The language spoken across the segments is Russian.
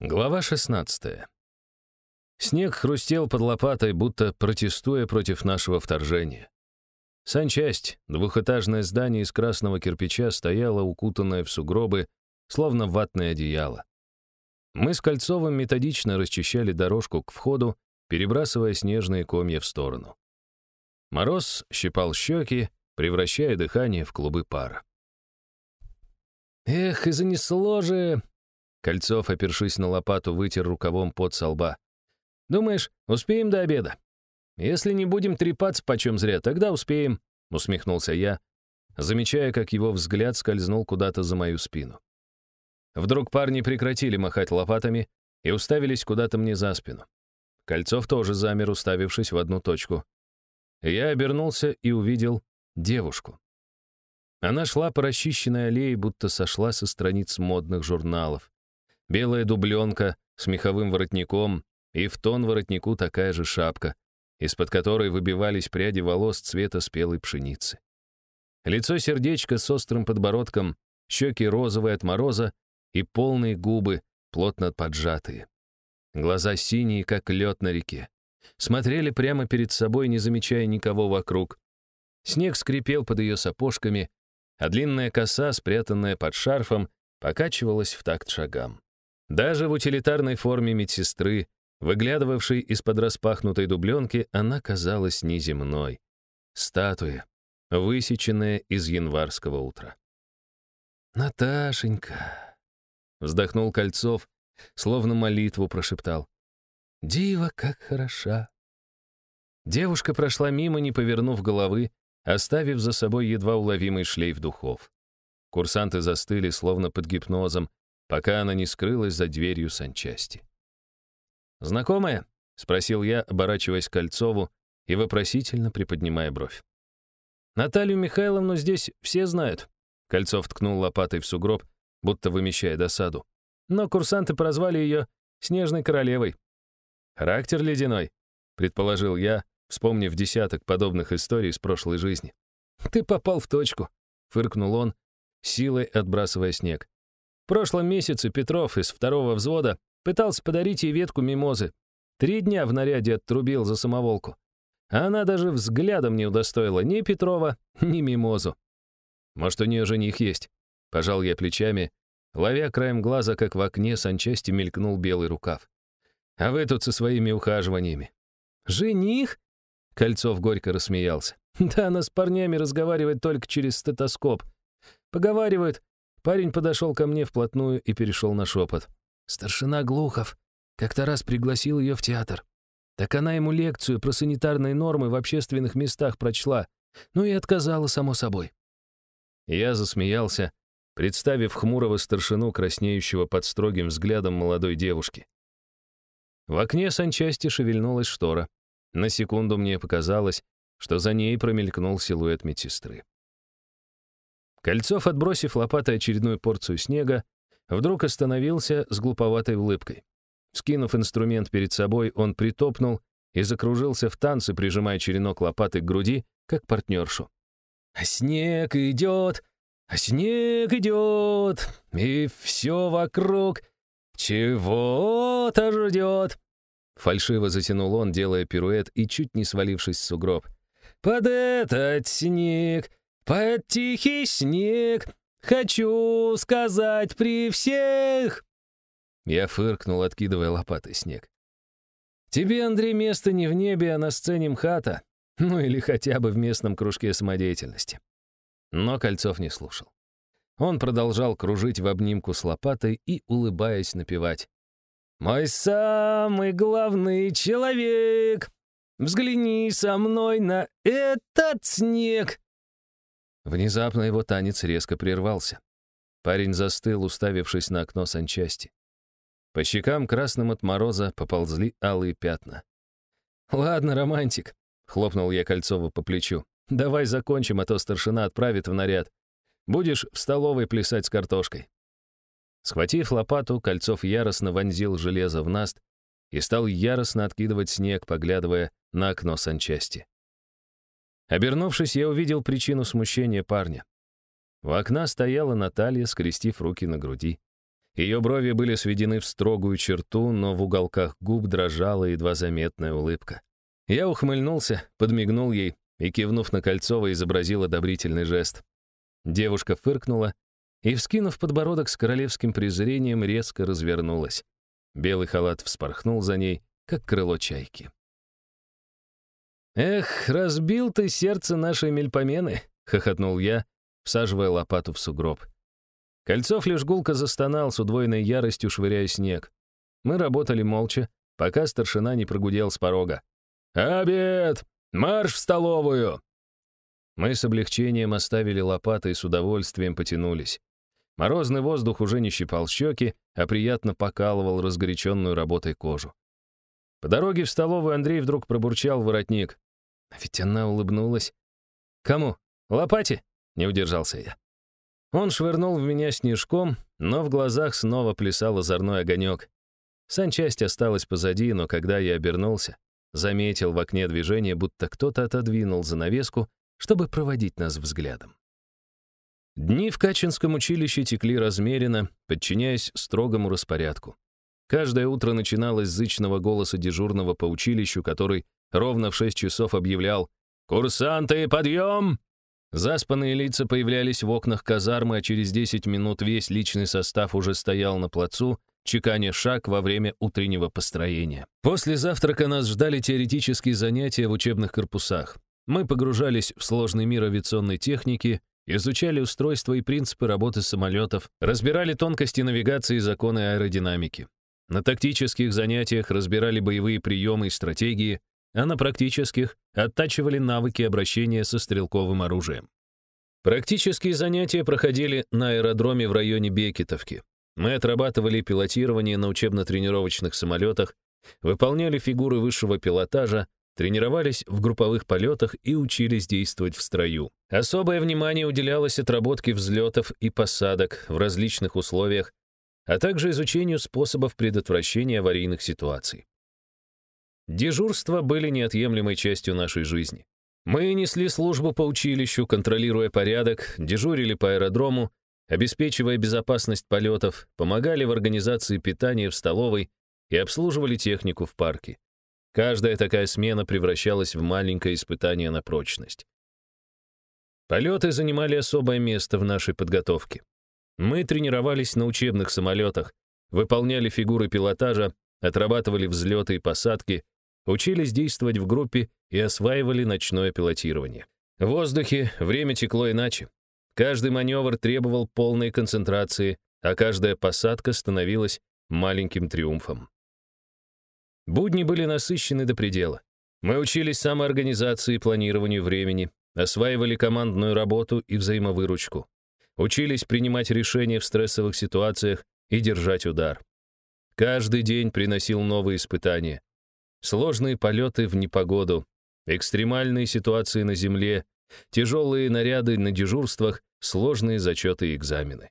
Глава 16. Снег хрустел под лопатой, будто протестуя против нашего вторжения. Санчасть, двухэтажное здание из красного кирпича, стояло укутанное в сугробы, словно ватное одеяло. Мы с Кольцовым методично расчищали дорожку к входу, перебрасывая снежные комья в сторону. Мороз щипал щеки, превращая дыхание в клубы пара. «Эх, и занесло же!» Кольцов, опершись на лопату, вытер рукавом под со лба. «Думаешь, успеем до обеда?» «Если не будем трепаться почем зря, тогда успеем», — усмехнулся я, замечая, как его взгляд скользнул куда-то за мою спину. Вдруг парни прекратили махать лопатами и уставились куда-то мне за спину. Кольцов тоже замер, уставившись в одну точку. Я обернулся и увидел девушку. Она шла по расчищенной аллее, будто сошла со страниц модных журналов. Белая дубленка с меховым воротником и в тон воротнику такая же шапка, из-под которой выбивались пряди волос цвета спелой пшеницы. Лицо сердечко с острым подбородком, щеки розовые от мороза и полные губы, плотно поджатые. Глаза синие, как лед на реке. Смотрели прямо перед собой, не замечая никого вокруг. Снег скрипел под ее сапожками, а длинная коса, спрятанная под шарфом, покачивалась в такт шагам. Даже в утилитарной форме медсестры, выглядывавшей из-под распахнутой дубленки, она казалась неземной. Статуя, высеченная из январского утра. «Наташенька!» — вздохнул Кольцов, словно молитву прошептал. «Дива, как хороша!» Девушка прошла мимо, не повернув головы, оставив за собой едва уловимый шлейф духов. Курсанты застыли, словно под гипнозом, пока она не скрылась за дверью санчасти. «Знакомая?» — спросил я, оборачиваясь к Кольцову и вопросительно приподнимая бровь. «Наталью Михайловну здесь все знают», — Кольцов ткнул лопатой в сугроб, будто вымещая досаду. «Но курсанты прозвали ее Снежной Королевой». «Характер ледяной», — предположил я, вспомнив десяток подобных историй из прошлой жизни. «Ты попал в точку», — фыркнул он, силой отбрасывая снег прошлом месяце Петров из второго взвода пытался подарить ей ветку мимозы. Три дня в наряде отрубил за самоволку. А она даже взглядом не удостоила ни Петрова, ни мимозу. Может, у нее жених есть? Пожал я плечами, ловя краем глаза, как в окне санчасти мелькнул белый рукав. А вы тут со своими ухаживаниями. Жених? Кольцов горько рассмеялся. Да она с парнями разговаривает только через стетоскоп. Поговаривают, Парень подошел ко мне вплотную и перешел на шепот. «Старшина Глухов как-то раз пригласил ее в театр. Так она ему лекцию про санитарные нормы в общественных местах прочла, ну и отказала, само собой». Я засмеялся, представив хмурого старшину, краснеющего под строгим взглядом молодой девушки. В окне санчасти шевельнулась штора. На секунду мне показалось, что за ней промелькнул силуэт медсестры. Кольцов, отбросив лопатой очередную порцию снега, вдруг остановился с глуповатой улыбкой. Скинув инструмент перед собой, он притопнул и закружился в танце, прижимая черенок лопаты к груди, как партнершу. «А снег идет, а снег идет, и все вокруг чего-то ждет». Фальшиво затянул он, делая пируэт и чуть не свалившись в сугроб. «Под этот снег под тихий снег хочу сказать при всех. Я фыркнул, откидывая лопатой снег. Тебе, Андрей, место не в небе, а на сцене МХАТа. Ну или хотя бы в местном кружке самодеятельности. Но Кольцов не слушал. Он продолжал кружить в обнимку с лопатой и, улыбаясь, напевать. «Мой самый главный человек, взгляни со мной на этот снег, Внезапно его танец резко прервался. Парень застыл, уставившись на окно санчасти. По щекам красным от мороза поползли алые пятна. «Ладно, романтик», — хлопнул я Кольцову по плечу. «Давай закончим, а то старшина отправит в наряд. Будешь в столовой плясать с картошкой». Схватив лопату, Кольцов яростно вонзил железо в наст и стал яростно откидывать снег, поглядывая на окно санчасти. Обернувшись, я увидел причину смущения парня. У окна стояла Наталья, скрестив руки на груди. Ее брови были сведены в строгую черту, но в уголках губ дрожала едва заметная улыбка. Я ухмыльнулся, подмигнул ей и, кивнув на Кольцова, изобразил одобрительный жест. Девушка фыркнула и, вскинув подбородок с королевским презрением, резко развернулась. Белый халат вспорхнул за ней, как крыло чайки. «Эх, разбил ты сердце нашей мельпомены!» — хохотнул я, всаживая лопату в сугроб. Кольцов лишь гулко застонал с удвоенной яростью, швыряя снег. Мы работали молча, пока старшина не прогудел с порога. «Обед! Марш в столовую!» Мы с облегчением оставили лопаты и с удовольствием потянулись. Морозный воздух уже не щипал щеки, а приятно покалывал разгоряченную работой кожу. По дороге в столовую Андрей вдруг пробурчал воротник. А ведь она улыбнулась. «Кому? Лопате?» — не удержался я. Он швырнул в меня снежком, но в глазах снова плясал озорной огонек. Санчасть осталась позади, но когда я обернулся, заметил в окне движение, будто кто-то отодвинул занавеску, чтобы проводить нас взглядом. Дни в Качинском училище текли размеренно, подчиняясь строгому распорядку. Каждое утро начиналось с зычного голоса дежурного по училищу, который ровно в шесть часов объявлял «Курсанты, подъем!». Заспанные лица появлялись в окнах казармы, а через 10 минут весь личный состав уже стоял на плацу, чеканя шаг во время утреннего построения. После завтрака нас ждали теоретические занятия в учебных корпусах. Мы погружались в сложный мир авиационной техники, изучали устройства и принципы работы самолетов, разбирали тонкости навигации и законы аэродинамики. На тактических занятиях разбирали боевые приемы и стратегии, а на практических оттачивали навыки обращения со стрелковым оружием. Практические занятия проходили на аэродроме в районе Бекетовки. Мы отрабатывали пилотирование на учебно-тренировочных самолетах, выполняли фигуры высшего пилотажа, тренировались в групповых полетах и учились действовать в строю. Особое внимание уделялось отработке взлетов и посадок в различных условиях, а также изучению способов предотвращения аварийных ситуаций. Дежурства были неотъемлемой частью нашей жизни. Мы несли службу по училищу, контролируя порядок, дежурили по аэродрому, обеспечивая безопасность полетов, помогали в организации питания в столовой и обслуживали технику в парке. Каждая такая смена превращалась в маленькое испытание на прочность. Полеты занимали особое место в нашей подготовке. Мы тренировались на учебных самолетах, выполняли фигуры пилотажа, отрабатывали взлеты и посадки, учились действовать в группе и осваивали ночное пилотирование. В воздухе время текло иначе. Каждый маневр требовал полной концентрации, а каждая посадка становилась маленьким триумфом. Будни были насыщены до предела. Мы учились самоорганизации и планированию времени, осваивали командную работу и взаимовыручку учились принимать решения в стрессовых ситуациях и держать удар. Каждый день приносил новые испытания. Сложные полеты в непогоду, экстремальные ситуации на земле, тяжелые наряды на дежурствах, сложные зачеты и экзамены.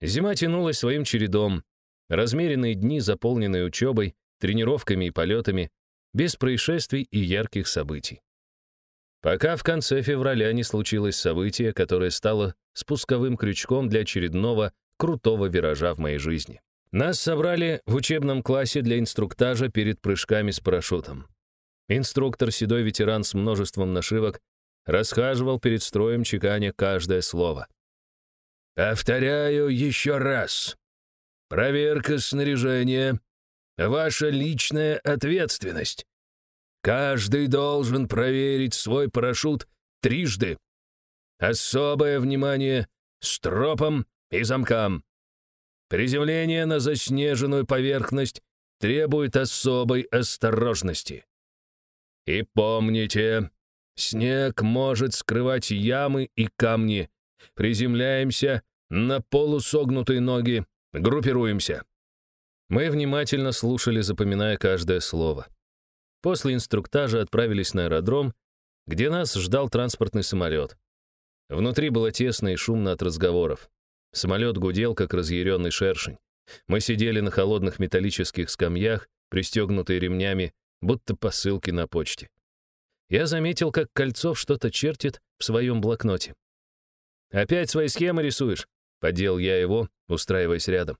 Зима тянулась своим чередом. Размеренные дни, заполненные учебой, тренировками и полетами, без происшествий и ярких событий. Пока в конце февраля не случилось событие, которое стало спусковым крючком для очередного крутого виража в моей жизни. Нас собрали в учебном классе для инструктажа перед прыжками с парашютом. Инструктор, седой ветеран с множеством нашивок, расхаживал перед строем, чеканя каждое слово. «Повторяю еще раз. Проверка снаряжения — ваша личная ответственность. Каждый должен проверить свой парашют трижды. Особое внимание стропам и замкам. Приземление на заснеженную поверхность требует особой осторожности. И помните, снег может скрывать ямы и камни. Приземляемся на полусогнутые ноги, группируемся. Мы внимательно слушали, запоминая каждое слово. После инструктажа отправились на аэродром, где нас ждал транспортный самолет. Внутри было тесно и шумно от разговоров. Самолет гудел, как разъяренный шершень. Мы сидели на холодных металлических скамьях, пристегнутые ремнями, будто посылки на почте. Я заметил, как Кольцов что-то чертит в своем блокноте. «Опять свои схемы рисуешь?» — подел я его, устраиваясь рядом.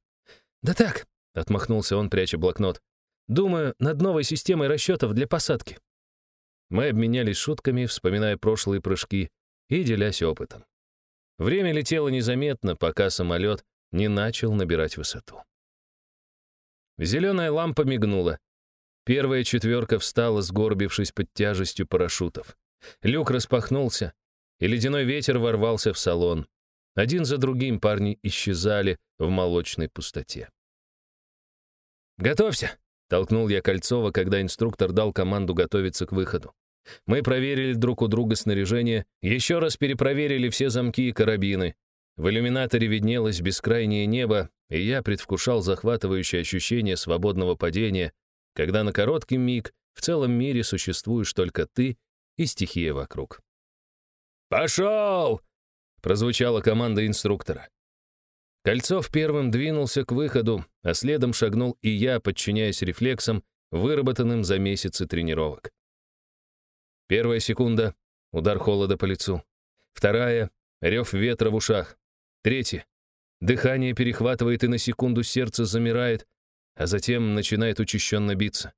«Да так», — отмахнулся он, пряча блокнот. «Думаю над новой системой расчетов для посадки». Мы обменялись шутками, вспоминая прошлые прыжки и делясь опытом. Время летело незаметно, пока самолет не начал набирать высоту. Зеленая лампа мигнула. Первая четверка встала, сгорбившись под тяжестью парашютов. Люк распахнулся, и ледяной ветер ворвался в салон. Один за другим парни исчезали в молочной пустоте. «Готовься!» — толкнул я Кольцова, когда инструктор дал команду готовиться к выходу. Мы проверили друг у друга снаряжение, еще раз перепроверили все замки и карабины. В иллюминаторе виднелось бескрайнее небо, и я предвкушал захватывающее ощущение свободного падения, когда на короткий миг в целом мире существуешь только ты и стихия вокруг. «Пошел!» — прозвучала команда инструктора. Кольцов первым двинулся к выходу, а следом шагнул и я, подчиняясь рефлексам, выработанным за месяцы тренировок. Первая секунда — удар холода по лицу. Вторая — рев ветра в ушах. Третья — дыхание перехватывает и на секунду сердце замирает, а затем начинает учащенно биться.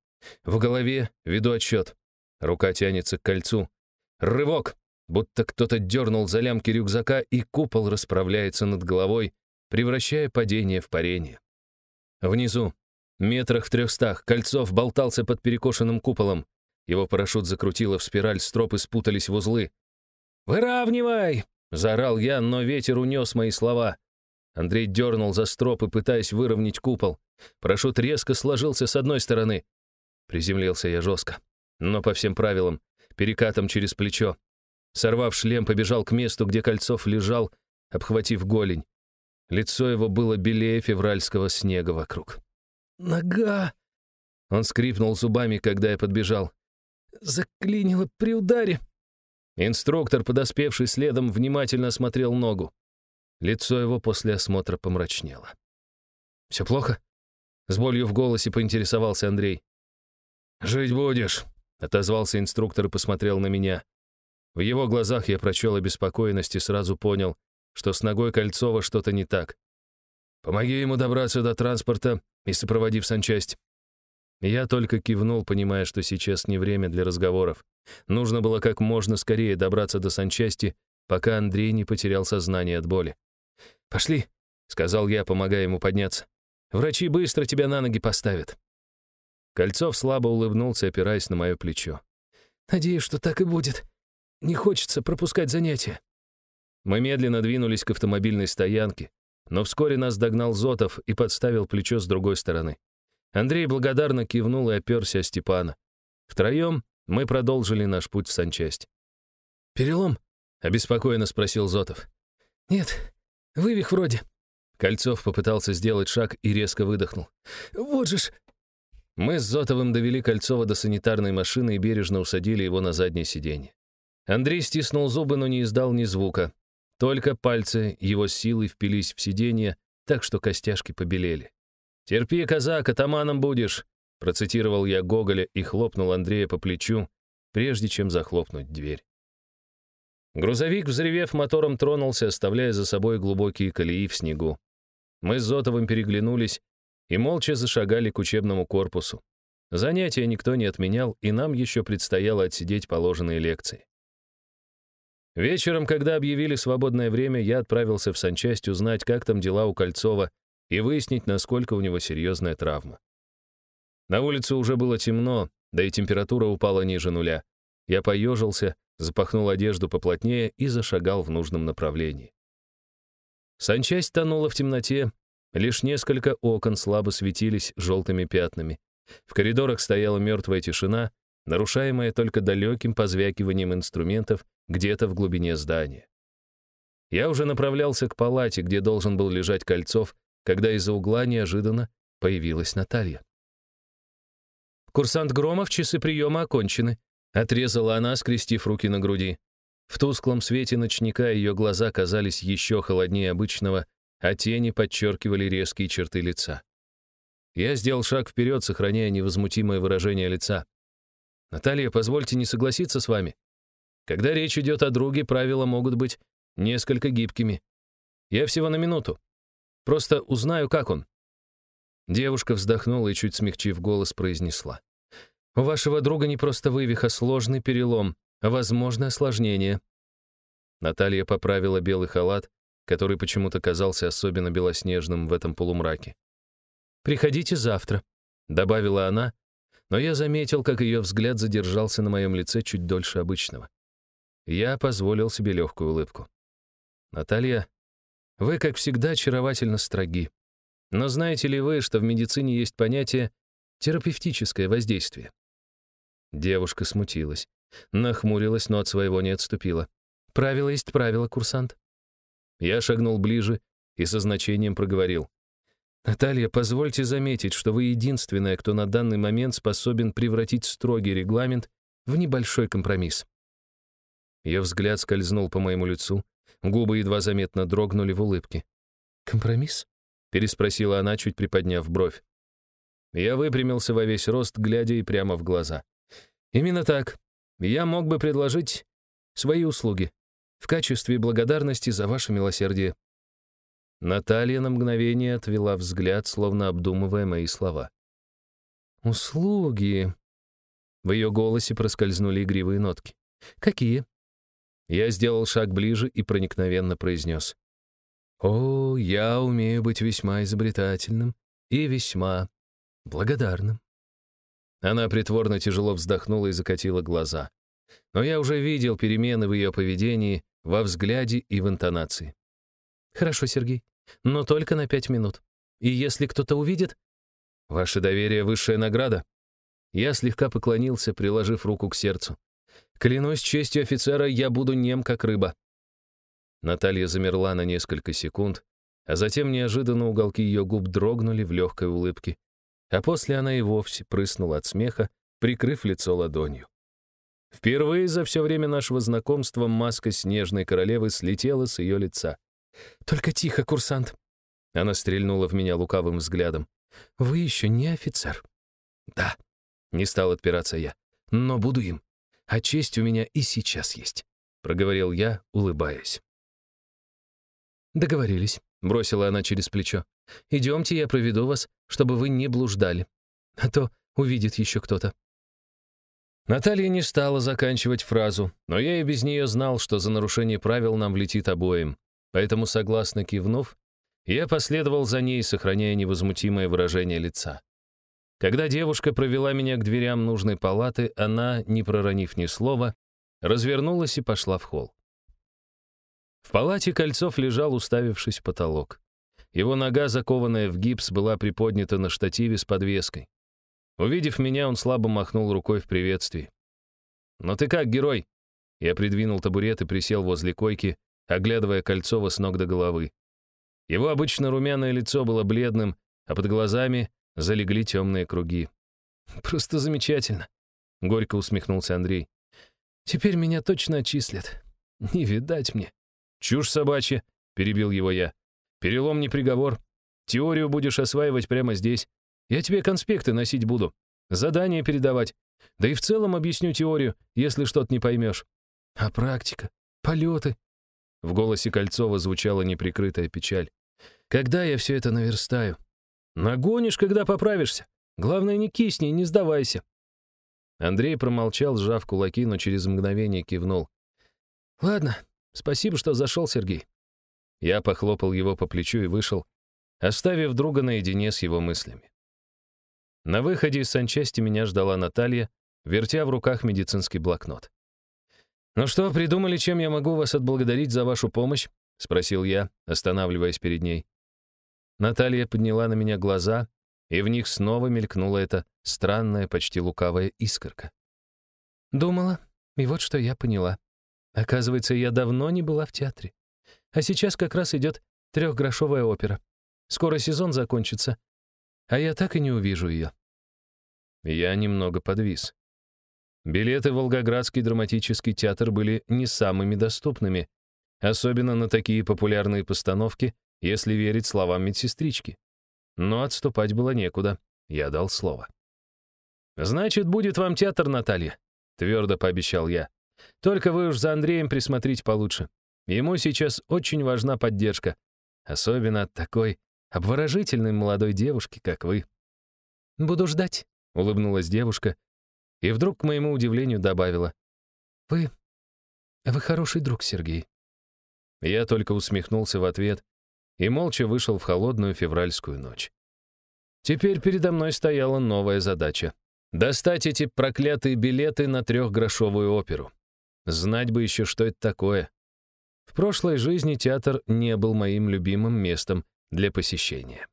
В голове веду отсчет. Рука тянется к кольцу. Рывок! Будто кто-то дернул за лямки рюкзака, и купол расправляется над головой, превращая падение в парение. Внизу, метрах в трехстах, Кольцов болтался под перекошенным куполом. Его парашют закрутило в спираль, стропы спутались в узлы. «Выравнивай!» — заорал я, но ветер унес мои слова. Андрей дернул за стропы, пытаясь выровнять купол. Парашют резко сложился с одной стороны. Приземлился я жестко, но по всем правилам, перекатом через плечо. Сорвав шлем, побежал к месту, где Кольцов лежал, обхватив голень. Лицо его было белее февральского снега вокруг. «Нога!» Он скрипнул зубами, когда я подбежал. Заклинило при ударе. Инструктор, подоспевший следом, внимательно осмотрел ногу. Лицо его после осмотра помрачнело. «Все плохо?» С болью в голосе поинтересовался Андрей. «Жить будешь», — отозвался инструктор и посмотрел на меня. В его глазах я прочел обеспокоенность и сразу понял, что с ногой Кольцова что-то не так. «Помоги ему добраться до транспорта и сопроводи в санчасть». Я только кивнул, понимая, что сейчас не время для разговоров. Нужно было как можно скорее добраться до санчасти, пока Андрей не потерял сознание от боли. «Пошли», — сказал я, помогая ему подняться. «Врачи быстро тебя на ноги поставят». Кольцов слабо улыбнулся, опираясь на мое плечо. «Надеюсь, что так и будет. Не хочется пропускать занятия». Мы медленно двинулись к автомобильной стоянке, но вскоре нас догнал Зотов и подставил плечо с другой стороны. Андрей благодарно кивнул и оперся Степана. Втроем мы продолжили наш путь в санчасть. «Перелом?» — обеспокоенно спросил Зотов. «Нет, вывих вроде». Кольцов попытался сделать шаг и резко выдохнул. «Вот же ж...» Мы с Зотовым довели Кольцова до санитарной машины и бережно усадили его на заднее сиденье. Андрей стиснул зубы, но не издал ни звука. Только пальцы его силой впились в сиденье, так что костяшки побелели. «Терпи, казак, атаманом будешь», — процитировал я Гоголя и хлопнул Андрея по плечу, прежде чем захлопнуть дверь. Грузовик, взревев мотором, тронулся, оставляя за собой глубокие колеи в снегу. Мы с Зотовым переглянулись и молча зашагали к учебному корпусу. Занятия никто не отменял, и нам еще предстояло отсидеть положенные лекции. Вечером, когда объявили свободное время, я отправился в санчасть узнать, как там дела у Кольцова, и выяснить, насколько у него серьезная травма. На улице уже было темно, да и температура упала ниже нуля. Я поежился, запахнул одежду поплотнее и зашагал в нужном направлении. Санчасть тонула в темноте, лишь несколько окон слабо светились желтыми пятнами. В коридорах стояла мертвая тишина, нарушаемая только далеким позвякиванием инструментов где-то в глубине здания. Я уже направлялся к палате, где должен был лежать Кольцов, когда из-за угла неожиданно появилась Наталья. «Курсант Громов, часы приема окончены», — отрезала она, скрестив руки на груди. В тусклом свете ночника ее глаза казались еще холоднее обычного, а тени подчеркивали резкие черты лица. Я сделал шаг вперед, сохраняя невозмутимое выражение лица. «Наталья, позвольте не согласиться с вами. Когда речь идет о друге, правила могут быть несколько гибкими. Я всего на минуту. Просто узнаю, как он». Девушка вздохнула и, чуть смягчив голос, произнесла. «У вашего друга не просто вывих, а сложный перелом, а возможное осложнение». Наталья поправила белый халат, который почему-то казался особенно белоснежным в этом полумраке. «Приходите завтра», — добавила она, но я заметил, как ее взгляд задержался на моем лице чуть дольше обычного. Я позволил себе легкую улыбку. «Наталья, вы, как всегда, очаровательно строги. Но знаете ли вы, что в медицине есть понятие терапевтическое воздействие?» Девушка смутилась, нахмурилась, но от своего не отступила. «Правило есть правило, курсант». Я шагнул ближе и со значением проговорил. «Наталья, позвольте заметить, что вы единственная, кто на данный момент способен превратить строгий регламент в небольшой компромисс». Ее взгляд скользнул по моему лицу, губы едва заметно дрогнули в улыбке. «Компромисс?» — переспросила она, чуть приподняв бровь. Я выпрямился во весь рост, глядя ей прямо в глаза. «Именно так. Я мог бы предложить свои услуги в качестве благодарности за ваше милосердие». Наталья на мгновение отвела взгляд, словно обдумывая мои слова. «Услуги...» В ее голосе проскользнули игривые нотки. «Какие?» Я сделал шаг ближе и проникновенно произнес. О, я умею быть весьма изобретательным и весьма благодарным. Она притворно тяжело вздохнула и закатила глаза. Но я уже видел перемены в ее поведении, во взгляде и в интонации. «Хорошо, Сергей, но только на пять минут. И если кто-то увидит...» «Ваше доверие — высшая награда». Я слегка поклонился, приложив руку к сердцу. «Клянусь честью офицера, я буду нем, как рыба. Наталья замерла на несколько секунд, а затем неожиданно уголки ее губ дрогнули в легкой улыбке, а после она и вовсе прыснула от смеха, прикрыв лицо ладонью. Впервые за все время нашего знакомства маска снежной королевы слетела с ее лица. «Только тихо, курсант!» Она стрельнула в меня лукавым взглядом. «Вы еще не офицер». «Да», — не стал отпираться я, — «но буду им. А честь у меня и сейчас есть», — проговорил я, улыбаясь. «Договорились», — бросила она через плечо. «Идемте, я проведу вас, чтобы вы не блуждали. А то увидит еще кто-то». Наталья не стала заканчивать фразу, но я и без нее знал, что за нарушение правил нам влетит обоим. Поэтому, согласно кивнув, я последовал за ней, сохраняя невозмутимое выражение лица. Когда девушка провела меня к дверям нужной палаты, она, не проронив ни слова, развернулась и пошла в холл. В палате Кольцов лежал, уставившись в потолок. Его нога, закованная в гипс, была приподнята на штативе с подвеской. Увидев меня, он слабо махнул рукой в приветствии. «Ну ты как, герой?» Я придвинул табурет и присел возле койки, оглядывая Кольцова с ног до головы. Его обычно румяное лицо было бледным, а под глазами залегли темные круги. «Просто замечательно», — горько усмехнулся Андрей. «Теперь меня точно отчислят. Не видать мне». «Чушь собачья», — перебил его я. «Перелом не приговор. Теорию будешь осваивать прямо здесь. Я тебе конспекты носить буду, задания передавать. Да и в целом объясню теорию, если что-то не поймешь. А практика? Полеты?» В голосе Кольцова звучала неприкрытая печаль. «Когда я все это наверстаю? Нагонишь, когда поправишься. Главное, не кисни, не сдавайся». Андрей промолчал, сжав кулаки, но через мгновение кивнул. «Ладно, Спасибо, что зашел, Сергей. Я похлопал его по плечу и вышел, оставив друга наедине с его мыслями. На выходе из санчасти меня ждала Наталья, вертя в руках медицинский блокнот. «Ну что, придумали, чем я могу вас отблагодарить за вашу помощь?» — спросил я, останавливаясь перед ней. Наталья подняла на меня глаза, и в них снова мелькнула эта странная, почти лукавая искорка. «Думала, и вот что я поняла. Оказывается, я давно не была в театре. А сейчас как раз идет трехгрошовая опера. Скоро сезон закончится, а я так и не увижу ее. Я немного подвис. Билеты в Волгоградский драматический театр были не самыми доступными, особенно на такие популярные постановки, если верить словам медсестрички. Но отступать было некуда, я дал слово. «Значит, будет вам театр, Наталья», — твердо пообещал я. Только вы уж за Андреем присмотрите получше. Ему сейчас очень важна поддержка. Особенно от такой обворожительной молодой девушки, как вы. «Буду ждать», — улыбнулась девушка, и вдруг, к моему удивлению, добавила. «Вы... вы хороший друг, Сергей». Я только усмехнулся в ответ и молча вышел в холодную февральскую ночь. Теперь передо мной стояла новая задача — достать эти проклятые билеты на трехгрошовую оперу. Знать бы еще, что это такое. В прошлой жизни театр не был моим любимым местом для посещения.